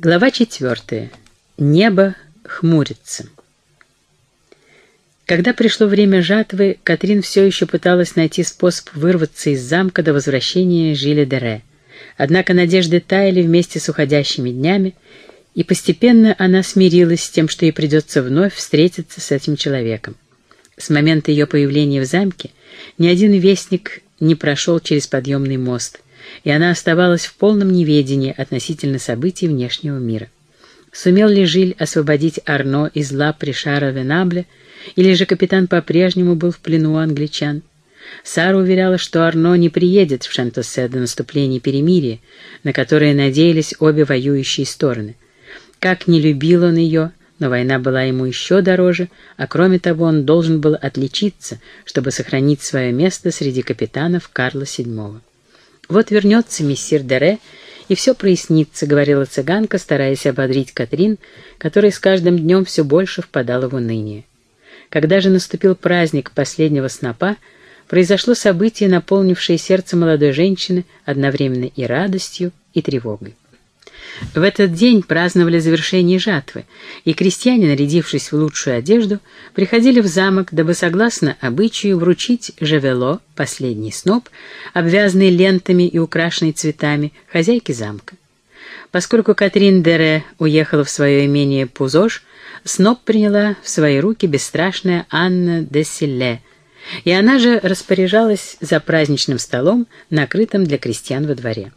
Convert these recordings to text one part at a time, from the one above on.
Глава четвертая. Небо хмурится. Когда пришло время жатвы, Катрин все еще пыталась найти способ вырваться из замка до возвращения Жиля Дере. Однако надежды таяли вместе с уходящими днями, и постепенно она смирилась с тем, что ей придется вновь встретиться с этим человеком. С момента ее появления в замке ни один вестник не прошел через подъемный мост — и она оставалась в полном неведении относительно событий внешнего мира. Сумел ли Жиль освободить Арно из лап Ришара Венабля, или же капитан по-прежнему был в плену у англичан? Сара уверяла, что Арно не приедет в Шантосе до наступления перемирия, на которое надеялись обе воюющие стороны. Как не любил он ее, но война была ему еще дороже, а кроме того он должен был отличиться, чтобы сохранить свое место среди капитанов Карла VII. «Вот вернется мессир Дере, и все прояснится», — говорила цыганка, стараясь ободрить Катрин, которая с каждым днем все больше впадала в уныние. Когда же наступил праздник последнего снопа, произошло событие, наполнившее сердце молодой женщины одновременно и радостью, и тревогой. В этот день праздновали завершение жатвы, и крестьяне, нарядившись в лучшую одежду, приходили в замок, дабы, согласно обычаю, вручить Жевело, последний сноп, обвязанный лентами и украшенный цветами, хозяйке замка. Поскольку Катрин Дере уехала в свое имение Пузош, сноп приняла в свои руки бесстрашная Анна де Силле, и она же распоряжалась за праздничным столом, накрытым для крестьян во дворе.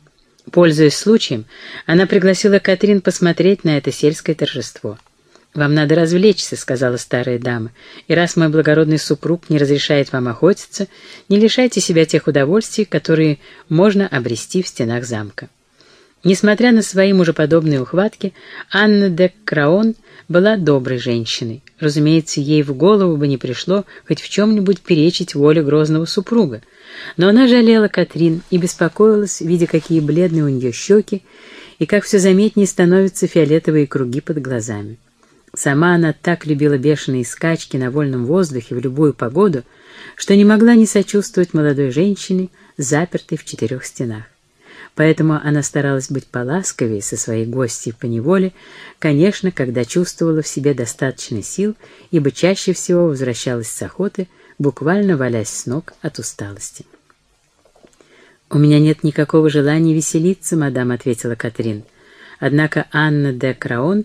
Пользуясь случаем, она пригласила Катрин посмотреть на это сельское торжество. «Вам надо развлечься», — сказала старая дама, «и раз мой благородный супруг не разрешает вам охотиться, не лишайте себя тех удовольствий, которые можно обрести в стенах замка». Несмотря на свои мужеподобные ухватки, Анна де Краон была доброй женщиной. Разумеется, ей в голову бы не пришло хоть в чем-нибудь перечить воле грозного супруга, но она жалела Катрин и беспокоилась, видя, какие бледные у нее щеки, и как все заметнее становятся фиолетовые круги под глазами. Сама она так любила бешеные скачки на вольном воздухе в любую погоду, что не могла не сочувствовать молодой женщине, запертой в четырех стенах. Поэтому она старалась быть поласковее со своей гостьей по неволе, конечно, когда чувствовала в себе достаточно сил, ибо чаще всего возвращалась с охоты, буквально валясь с ног от усталости. «У меня нет никакого желания веселиться, мадам», — ответила Катрин. Однако Анна де Краон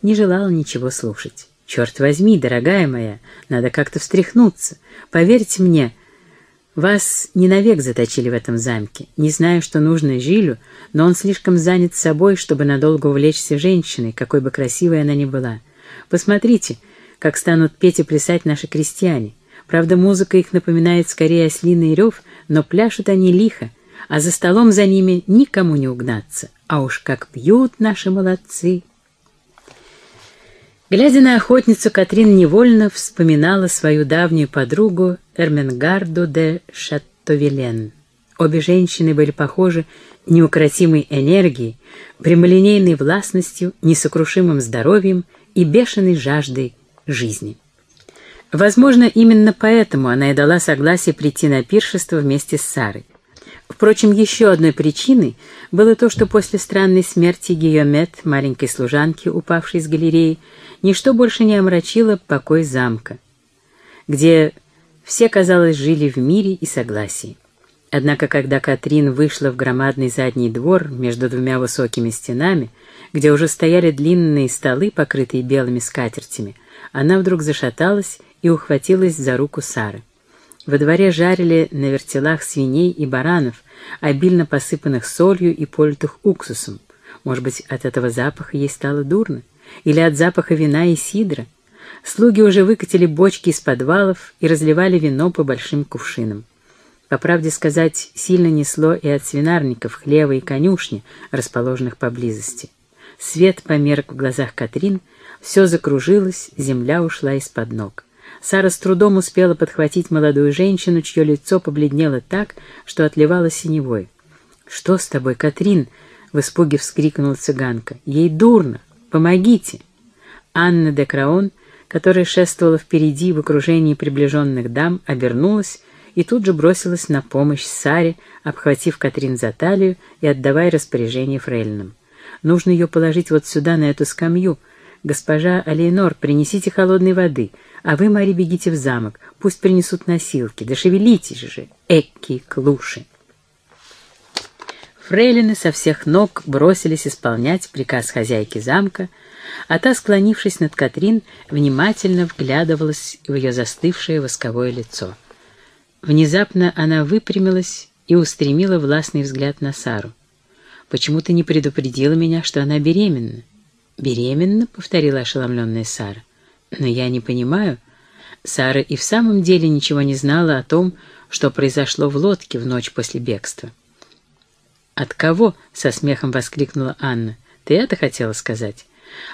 не желала ничего слушать. «Черт возьми, дорогая моя, надо как-то встряхнуться. Поверьте мне, вас не навек заточили в этом замке. Не знаю, что нужно Жилю, но он слишком занят собой, чтобы надолго увлечься женщиной, какой бы красивой она ни была. Посмотрите, как станут петь и плясать наши крестьяне. Правда, музыка их напоминает скорее ослиный рев, но пляшут они лихо, а за столом за ними никому не угнаться. А уж как пьют наши молодцы! Глядя на охотницу, Катрин невольно вспоминала свою давнюю подругу Эрменгарду де Шаттовилен. Обе женщины были похожи неукротимой энергией, прямолинейной властностью, несокрушимым здоровьем и бешеной жаждой жизни. Возможно, именно поэтому она и дала согласие прийти на пиршество вместе с Сарой. Впрочем, еще одной причиной было то, что после странной смерти Гийомет, маленькой служанки, упавшей из галереи, ничто больше не омрачило покой замка, где все, казалось, жили в мире и согласии. Однако, когда Катрин вышла в громадный задний двор между двумя высокими стенами, где уже стояли длинные столы, покрытые белыми скатертями, она вдруг зашаталась и ухватилась за руку Сары. Во дворе жарили на вертелах свиней и баранов, обильно посыпанных солью и политых уксусом. Может быть, от этого запаха ей стало дурно? Или от запаха вина и сидра? Слуги уже выкатили бочки из подвалов и разливали вино по большим кувшинам. По правде сказать, сильно несло и от свинарников, хлева и конюшни, расположенных поблизости. Свет померк в глазах Катрин, все закружилось, земля ушла из-под ног. Сара с трудом успела подхватить молодую женщину, чье лицо побледнело так, что отливало синевой. «Что с тобой, Катрин?» — в испуге вскрикнула цыганка. «Ей дурно! Помогите!» Анна де Краон, которая шествовала впереди в окружении приближенных дам, обернулась и тут же бросилась на помощь Саре, обхватив Катрин за талию и отдавая распоряжение фрейлинам. Нужно ее положить вот сюда, на эту скамью. Госпожа Алейнор, принесите холодной воды, а вы, Мари, бегите в замок. Пусть принесут носилки. Да шевелитесь же, эки клуши. Фрейлины со всех ног бросились исполнять приказ хозяйки замка, а та, склонившись над Катрин, внимательно вглядывалась в ее застывшее восковое лицо. Внезапно она выпрямилась и устремила властный взгляд на Сару. «Почему ты не предупредила меня, что она беременна?» «Беременна?» — повторила ошеломленная Сара. «Но я не понимаю». Сара и в самом деле ничего не знала о том, что произошло в лодке в ночь после бегства. «От кого?» — со смехом воскликнула Анна. «Ты это хотела сказать?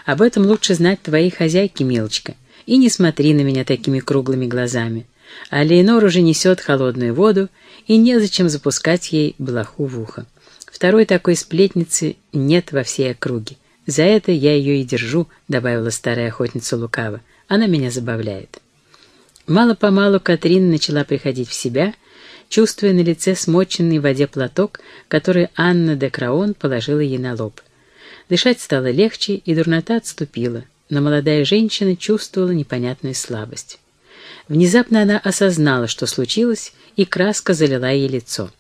Об этом лучше знать твоей хозяйке, милочка. И не смотри на меня такими круглыми глазами. А Лейнор уже несет холодную воду, и незачем запускать ей блоху в ухо. Второй такой сплетницы нет во всей округе. За это я ее и держу», — добавила старая охотница лукаво. «Она меня забавляет». Мало-помалу Катрин начала приходить в себя — чувствуя на лице смоченный в воде платок, который Анна де Краон положила ей на лоб. Дышать стало легче, и дурнота отступила, но молодая женщина чувствовала непонятную слабость. Внезапно она осознала, что случилось, и краска залила ей лицо.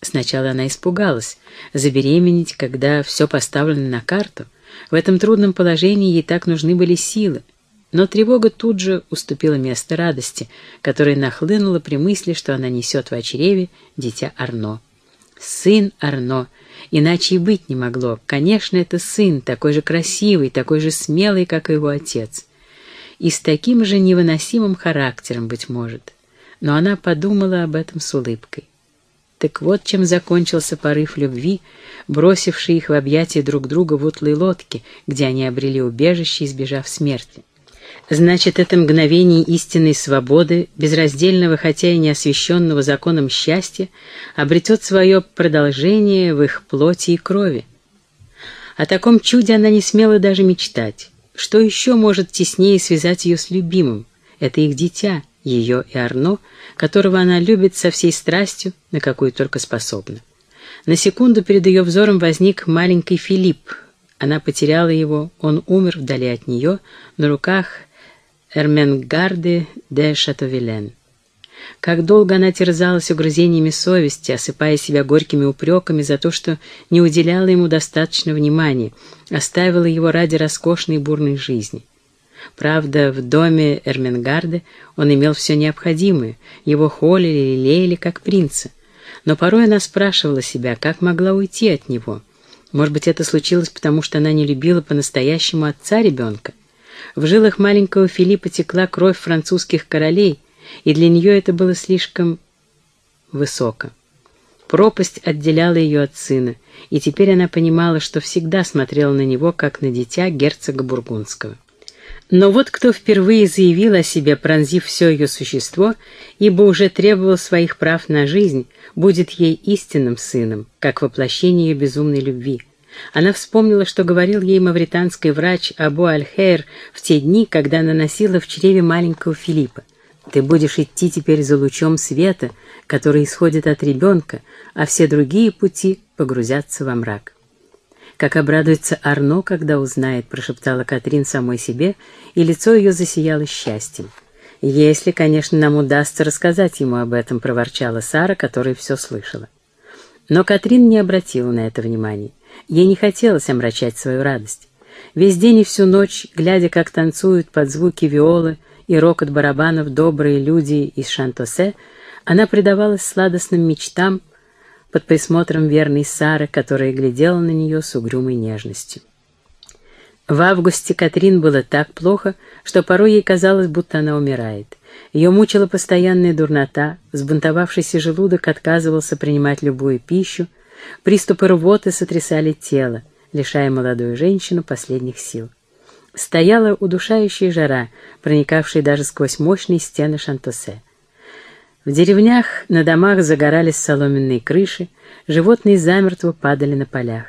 Сначала она испугалась, забеременеть, когда все поставлено на карту. В этом трудном положении ей так нужны были силы. Но тревога тут же уступила место радости, которая нахлынула при мысли, что она несет в очреве дитя Арно. Сын Арно, иначе и быть не могло. Конечно, это сын, такой же красивый, такой же смелый, как и его отец. И с таким же невыносимым характером, быть может. Но она подумала об этом с улыбкой. Так вот чем закончился порыв любви, бросивший их в объятия друг друга в утлой лодке, где они обрели убежище, избежав смерти. Значит, это мгновение истинной свободы, безраздельного, хотя и не освященного законом счастья, обретет свое продолжение в их плоти и крови. О таком чуде она не смела даже мечтать. Что еще может теснее связать ее с любимым? Это их дитя, ее и Арно, которого она любит со всей страстью, на какую только способна. На секунду перед ее взором возник маленький Филипп. Она потеряла его, он умер вдали от нее, на руках Эрменгарде де Шатовилен. Как долго она терзалась угрызениями совести, осыпая себя горькими упреками за то, что не уделяла ему достаточно внимания, оставила его ради роскошной бурной жизни. Правда, в доме Эрменгарде он имел все необходимое, его холили и лелеяли как принца. Но порой она спрашивала себя, как могла уйти от него. Может быть, это случилось потому, что она не любила по-настоящему отца ребенка. В жилах маленького Филиппа текла кровь французских королей, и для нее это было слишком высоко. Пропасть отделяла ее от сына, и теперь она понимала, что всегда смотрела на него, как на дитя герцога Бургундского. Но вот кто впервые заявил о себе, пронзив все ее существо, ибо уже требовал своих прав на жизнь, будет ей истинным сыном, как воплощение ее безумной любви — она вспомнила, что говорил ей мавританский врач Абу Аль-Хейр в те дни, когда она носила в чреве маленького Филиппа. «Ты будешь идти теперь за лучом света, который исходит от ребенка, а все другие пути погрузятся во мрак». «Как обрадуется Арно, когда узнает», — прошептала Катрин самой себе, и лицо ее засияло счастьем. «Если, конечно, нам удастся рассказать ему об этом», — проворчала Сара, которая все слышала. Но Катрин не обратила на это внимания. Ей не хотелось омрачать свою радость. Весь день и всю ночь, глядя, как танцуют под звуки виолы и рокот барабанов добрые люди из Шантосе, она предавалась сладостным мечтам под присмотром верной Сары, которая глядела на нее с угрюмой нежностью. В августе Катрин было так плохо, что порой ей казалось, будто она умирает. Ее мучила постоянная дурнота, взбунтовавшийся желудок отказывался принимать любую пищу, Приступы рвоты сотрясали тело, лишая молодую женщину последних сил. Стояла удушающая жара, проникавшая даже сквозь мощные стены Шантосе. В деревнях на домах загорались соломенные крыши, животные замертво падали на полях.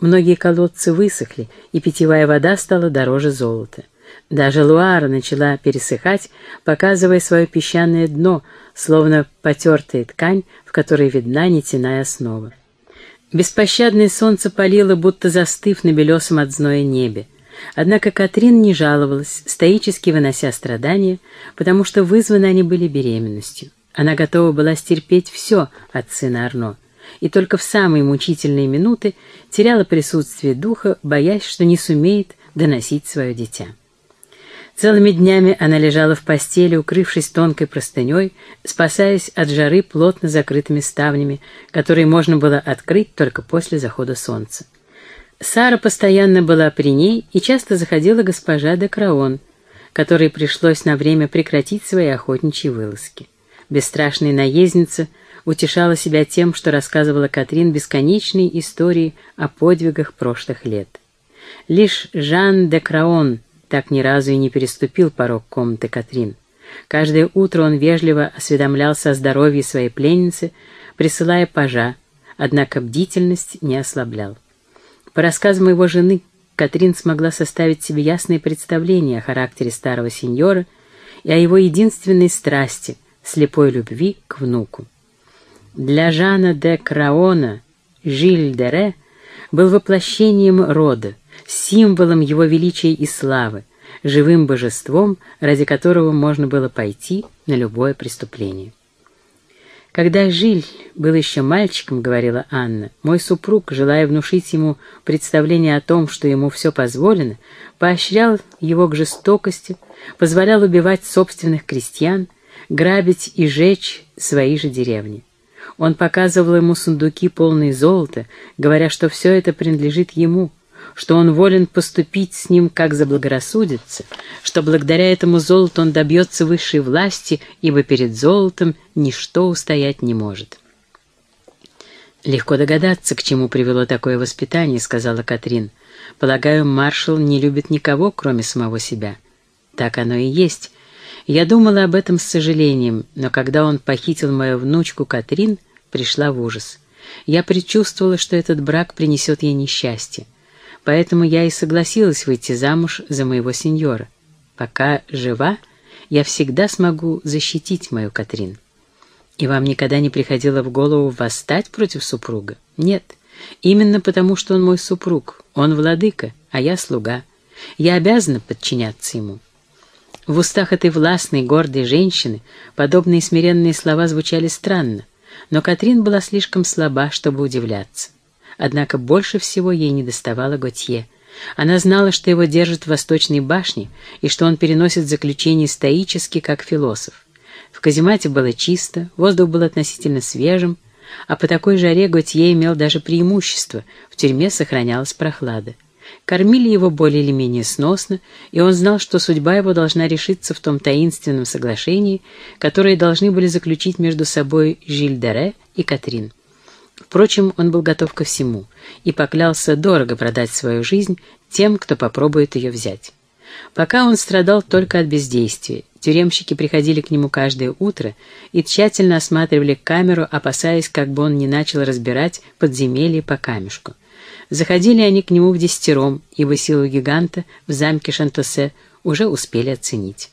Многие колодцы высохли, и питьевая вода стала дороже золота. Даже Луара начала пересыхать, показывая свое песчаное дно, словно потертая ткань, в которой видна нетяная основа. Беспощадное солнце палило, будто застыв на белесом от зноя небе. Однако Катрин не жаловалась, стоически вынося страдания, потому что вызваны они были беременностью. Она готова была стерпеть все от сына Арно, и только в самые мучительные минуты теряла присутствие духа, боясь, что не сумеет доносить свое дитя. Целыми днями она лежала в постели, укрывшись тонкой простыней, спасаясь от жары плотно закрытыми ставнями, которые можно было открыть только после захода солнца. Сара постоянно была при ней, и часто заходила госпожа де Краон, которой пришлось на время прекратить свои охотничьи вылазки. Бесстрашная наездница утешала себя тем, что рассказывала Катрин бесконечные истории о подвигах прошлых лет. Лишь Жан де Краон так ни разу и не переступил порог комнаты Катрин. Каждое утро он вежливо осведомлялся о здоровье своей пленницы, присылая пажа, однако бдительность не ослаблял. По рассказам его жены, Катрин смогла составить себе ясное представление о характере старого сеньора и о его единственной страсти — слепой любви к внуку. Для Жана де Краона Жиль де Ре был воплощением рода, символом его величия и славы, живым божеством, ради которого можно было пойти на любое преступление. «Когда Жиль был еще мальчиком, — говорила Анна, — мой супруг, желая внушить ему представление о том, что ему все позволено, поощрял его к жестокости, позволял убивать собственных крестьян, грабить и жечь свои же деревни. Он показывал ему сундуки, полные золота, говоря, что все это принадлежит ему, что он волен поступить с ним как заблагорассудится, что благодаря этому золоту он добьется высшей власти, ибо перед золотом ничто устоять не может. «Легко догадаться, к чему привело такое воспитание», — сказала Катрин. «Полагаю, маршал не любит никого, кроме самого себя». «Так оно и есть. Я думала об этом с сожалением, но когда он похитил мою внучку Катрин, пришла в ужас. Я предчувствовала, что этот брак принесет ей несчастье. Поэтому я и согласилась выйти замуж за моего сеньора. Пока жива, я всегда смогу защитить мою Катрин. И вам никогда не приходило в голову восстать против супруга? Нет. Именно потому, что он мой супруг. Он владыка, а я слуга. Я обязана подчиняться ему. В устах этой властной, гордой женщины подобные смиренные слова звучали странно, но Катрин была слишком слаба, чтобы удивляться. Однако больше всего ей не доставало Готье. Она знала, что его держат в Восточной башне и что он переносит заключение стоически, как философ. В каземате было чисто, воздух был относительно свежим, а по такой жаре Готье имел даже преимущество, в тюрьме сохранялась прохлада. Кормили его более или менее сносно, и он знал, что судьба его должна решиться в том таинственном соглашении, которое должны были заключить между собой Жиль-Дере и Катрин. Впрочем, он был готов ко всему и поклялся дорого продать свою жизнь тем, кто попробует ее взять. Пока он страдал только от бездействия, тюремщики приходили к нему каждое утро и тщательно осматривали камеру, опасаясь, как бы он не начал разбирать подземелье по камешку. Заходили они к нему в десятером, ибо силу гиганта в замке Шантосе уже успели оценить.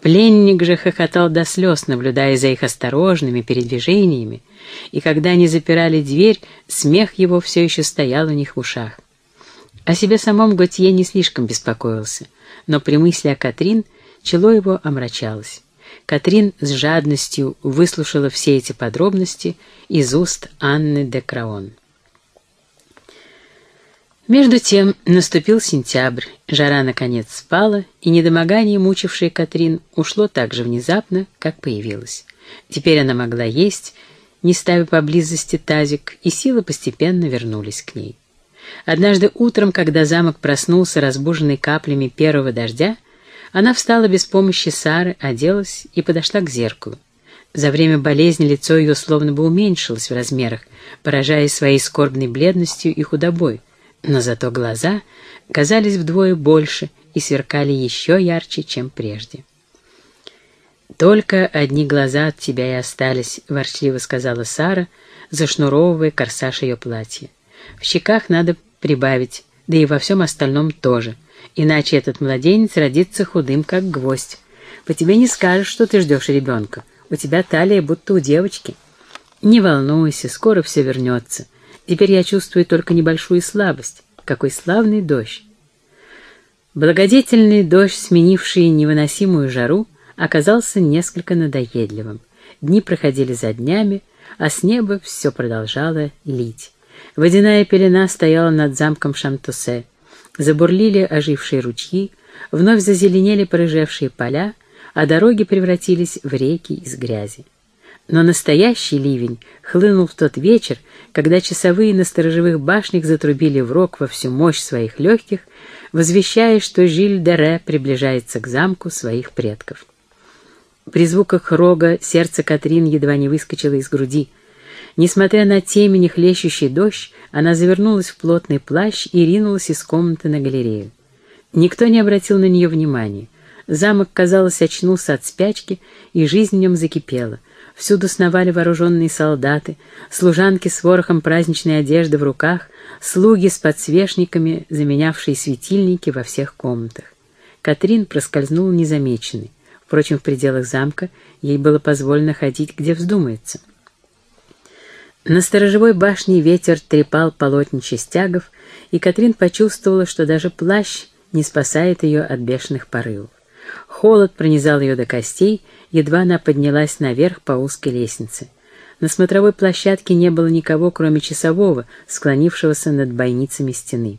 Пленник же хохотал до слез, наблюдая за их осторожными передвижениями, и когда они запирали дверь, смех его все еще стоял у них в ушах. О себе самом Готье не слишком беспокоился, но при мысли о Катрин чело его омрачалось. Катрин с жадностью выслушала все эти подробности из уст Анны де Краон. Между тем наступил сентябрь, жара наконец спала, и недомогание, мучившее Катрин, ушло так же внезапно, как появилось. Теперь она могла есть, не ставя поблизости тазик, и силы постепенно вернулись к ней. Однажды утром, когда замок проснулся, разбуженный каплями первого дождя, она встала без помощи Сары, оделась и подошла к зеркалу. За время болезни лицо ее словно бы уменьшилось в размерах, поражая своей скорбной бледностью и худобой, но зато глаза казались вдвое больше и сверкали еще ярче, чем прежде. «Только одни глаза от тебя и остались», — ворчливо сказала Сара, зашнуровывая корсаж ее платья. «В щеках надо прибавить, да и во всем остальном тоже, иначе этот младенец родится худым, как гвоздь. По тебе не скажешь, что ты ждешь ребенка. У тебя талия будто у девочки. Не волнуйся, скоро все вернется. Теперь я чувствую только небольшую слабость. Какой славный дождь! Благодетельный дождь, сменивший невыносимую жару, оказался несколько надоедливым. Дни проходили за днями, а с неба все продолжало лить. Водяная пелена стояла над замком Шамтусе. Забурлили ожившие ручьи, вновь зазеленели порыжевшие поля, а дороги превратились в реки из грязи. Но настоящий ливень хлынул в тот вечер, когда часовые на сторожевых башнях затрубили в рог во всю мощь своих легких, возвещая, что Жиль-де-Ре приближается к замку своих предков. При звуках рога сердце Катрин едва не выскочило из груди. Несмотря на темень и хлещущий дождь, она завернулась в плотный плащ и ринулась из комнаты на галерею. Никто не обратил на нее внимания. Замок, казалось, очнулся от спячки, и жизнь в нем закипела — Всюду сновали вооруженные солдаты, служанки с ворохом праздничной одежды в руках, слуги с подсвечниками, заменявшие светильники во всех комнатах. Катрин проскользнула незамеченной. Впрочем, в пределах замка ей было позволено ходить, где вздумается. На сторожевой башне ветер трепал полотничьи стягов, и Катрин почувствовала, что даже плащ не спасает ее от бешеных порывов. Холод пронизал ее до костей, едва она поднялась наверх по узкой лестнице. На смотровой площадке не было никого, кроме часового, склонившегося над бойницами стены.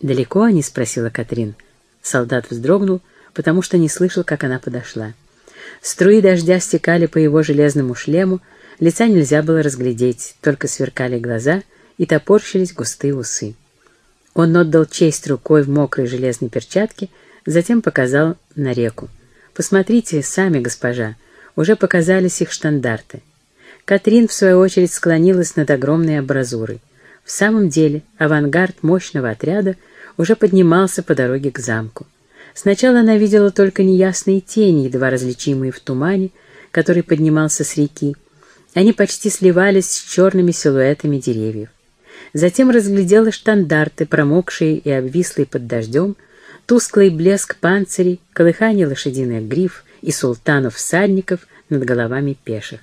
«Далеко они?» — спросила Катрин. Солдат вздрогнул, потому что не слышал, как она подошла. Струи дождя стекали по его железному шлему, лица нельзя было разглядеть, только сверкали глаза и топорщились густые усы. Он отдал честь рукой в мокрой железной перчатке, затем показал на реку. Посмотрите сами, госпожа, уже показались их штандарты. Катрин, в свою очередь, склонилась над огромной абразурой. В самом деле, авангард мощного отряда уже поднимался по дороге к замку. Сначала она видела только неясные тени, едва различимые в тумане, который поднимался с реки. Они почти сливались с черными силуэтами деревьев. Затем разглядела штандарты, промокшие и обвислые под дождем, тусклый блеск панцирей, колыхание лошадиных гриф и султанов-всадников над головами пеших.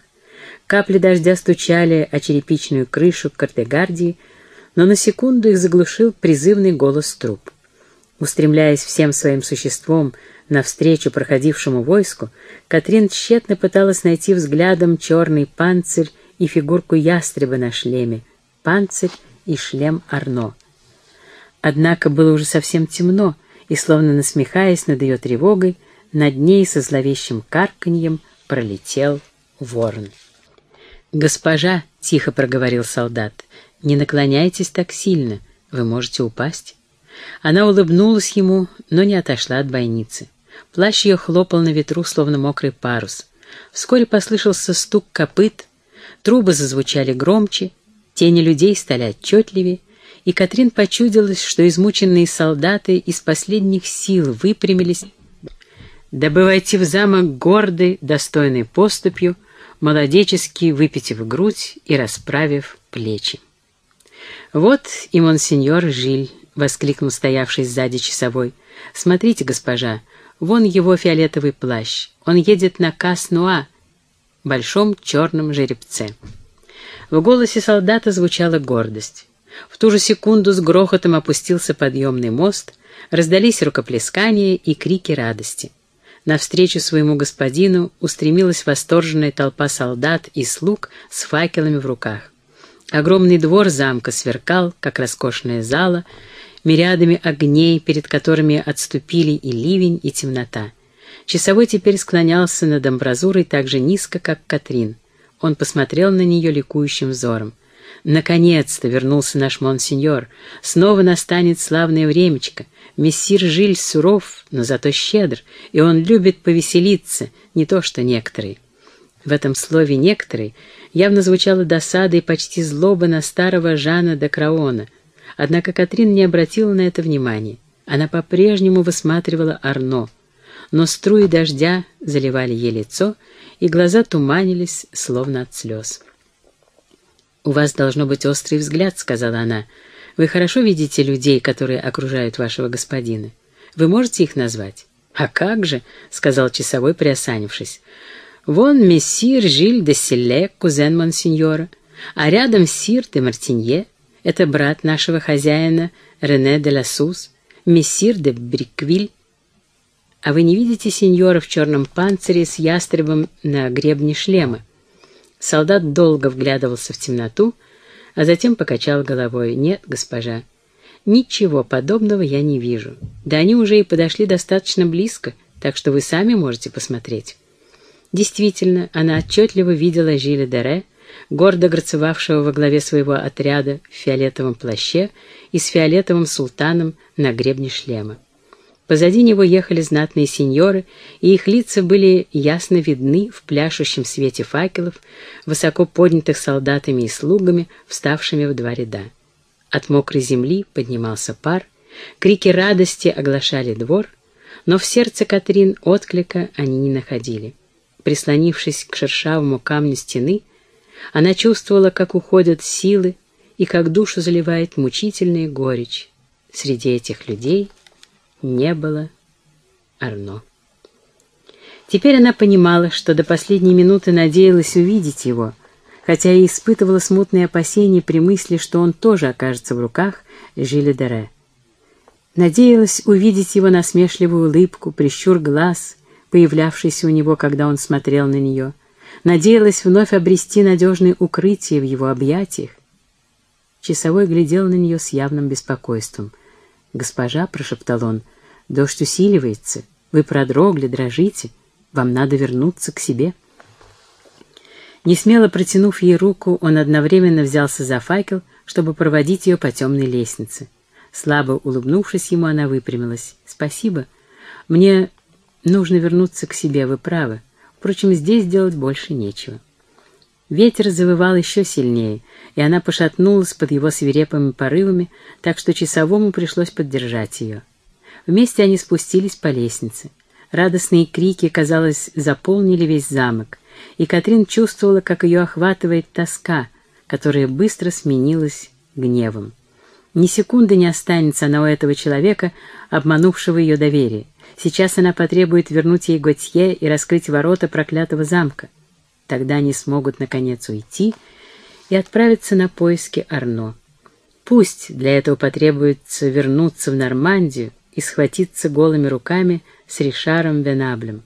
Капли дождя стучали о черепичную крышу Картегардии, но на секунду их заглушил призывный голос труп. Устремляясь всем своим существом навстречу проходившему войску, Катрин тщетно пыталась найти взглядом черный панцирь и фигурку ястреба на шлеме, панцирь и шлем Арно. Однако было уже совсем темно, и, словно насмехаясь над ее тревогой, над ней со зловещим карканьем пролетел ворон. «Госпожа», — тихо проговорил солдат, — «не наклоняйтесь так сильно, вы можете упасть». Она улыбнулась ему, но не отошла от бойницы. Плащ ее хлопал на ветру, словно мокрый парус. Вскоре послышался стук копыт, трубы зазвучали громче, тени людей стали отчетливее, и Катрин почудилась, что измученные солдаты из последних сил выпрямились, дабы войти в замок гордой, достойной поступью, молодечески выпитив грудь и расправив плечи. «Вот и монсеньор Жиль», — воскликнул стоявший сзади часовой. «Смотрите, госпожа, вон его фиолетовый плащ. Он едет на Каснуа, большом черном жеребце». В голосе солдата звучала гордость. В ту же секунду с грохотом опустился подъемный мост, раздались рукоплескания и крики радости. Навстречу своему господину устремилась восторженная толпа солдат и слуг с факелами в руках. Огромный двор замка сверкал, как роскошная зала, мириадами огней, перед которыми отступили и ливень, и темнота. Часовой теперь склонялся над амбразурой так же низко, как Катрин. Он посмотрел на нее ликующим взором. Наконец-то вернулся наш монсеньор. Снова настанет славное времечко. Мессир Жиль суров, но зато щедр, и он любит повеселиться, не то что некоторые. В этом слове «некоторые» явно звучала досада и почти злоба на старого Жана де Краона. Однако Катрин не обратила на это внимания. Она по-прежнему высматривала Арно. Но струи дождя заливали ей лицо, и глаза туманились, словно от слез. «У вас должно быть острый взгляд», — сказала она. «Вы хорошо видите людей, которые окружают вашего господина? Вы можете их назвать?» «А как же», — сказал часовой, приосанившись. «Вон мессир Жиль де Селе, кузен монсеньора, а рядом сир де Мартинье. Это брат нашего хозяина Рене де Лассус, мессир де Бриквиль. А вы не видите сеньора в черном панцире с ястребом на гребне шлема? Солдат долго вглядывался в темноту, а затем покачал головой. «Нет, госпожа, ничего подобного я не вижу. Да они уже и подошли достаточно близко, так что вы сами можете посмотреть». Действительно, она отчетливо видела Жиля Дере, гордо грацевавшего во главе своего отряда в фиолетовом плаще и с фиолетовым султаном на гребне шлема. Позади него ехали знатные сеньоры, и их лица были ясно видны в пляшущем свете факелов, высоко поднятых солдатами и слугами, вставшими в два ряда. От мокрой земли поднимался пар, крики радости оглашали двор, но в сердце Катрин отклика они не находили. Прислонившись к шершавому камню стены, она чувствовала, как уходят силы и как душу заливает мучительная горечь. Среди этих людей не было Арно. Теперь она понимала, что до последней минуты надеялась увидеть его, хотя и испытывала смутные опасения при мысли, что он тоже окажется в руках Жиля Дере. Надеялась увидеть его насмешливую улыбку, прищур глаз — появлявшейся у него, когда он смотрел на нее, надеялась вновь обрести надежное укрытие в его объятиях. Часовой глядел на нее с явным беспокойством. «Госпожа», — прошептал он, — «дождь усиливается, вы продрогли, дрожите, вам надо вернуться к себе». Несмело протянув ей руку, он одновременно взялся за факел, чтобы проводить ее по темной лестнице. Слабо улыбнувшись ему, она выпрямилась. «Спасибо. Мне Нужно вернуться к себе, вы правы. Впрочем, здесь делать больше нечего. Ветер завывал еще сильнее, и она пошатнулась под его свирепыми порывами, так что часовому пришлось поддержать ее. Вместе они спустились по лестнице. Радостные крики, казалось, заполнили весь замок, и Катрин чувствовала, как ее охватывает тоска, которая быстро сменилась гневом. Ни секунды не останется она у этого человека, обманувшего ее доверие. Сейчас она потребует вернуть ей Готье и раскрыть ворота проклятого замка. Тогда они смогут, наконец, уйти и отправиться на поиски Арно. Пусть для этого потребуется вернуться в Нормандию и схватиться голыми руками с Ришаром Венаблем.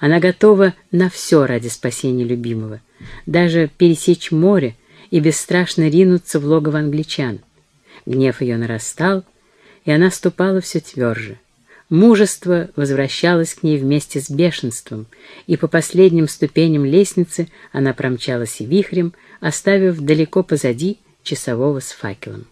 Она готова на все ради спасения любимого, даже пересечь море и бесстрашно ринуться в логово англичан. Гнев ее нарастал, и она ступала все тверже. Мужество возвращалось к ней вместе с бешенством, и по последним ступеням лестницы она промчалась вихрем, оставив далеко позади часового с факелом.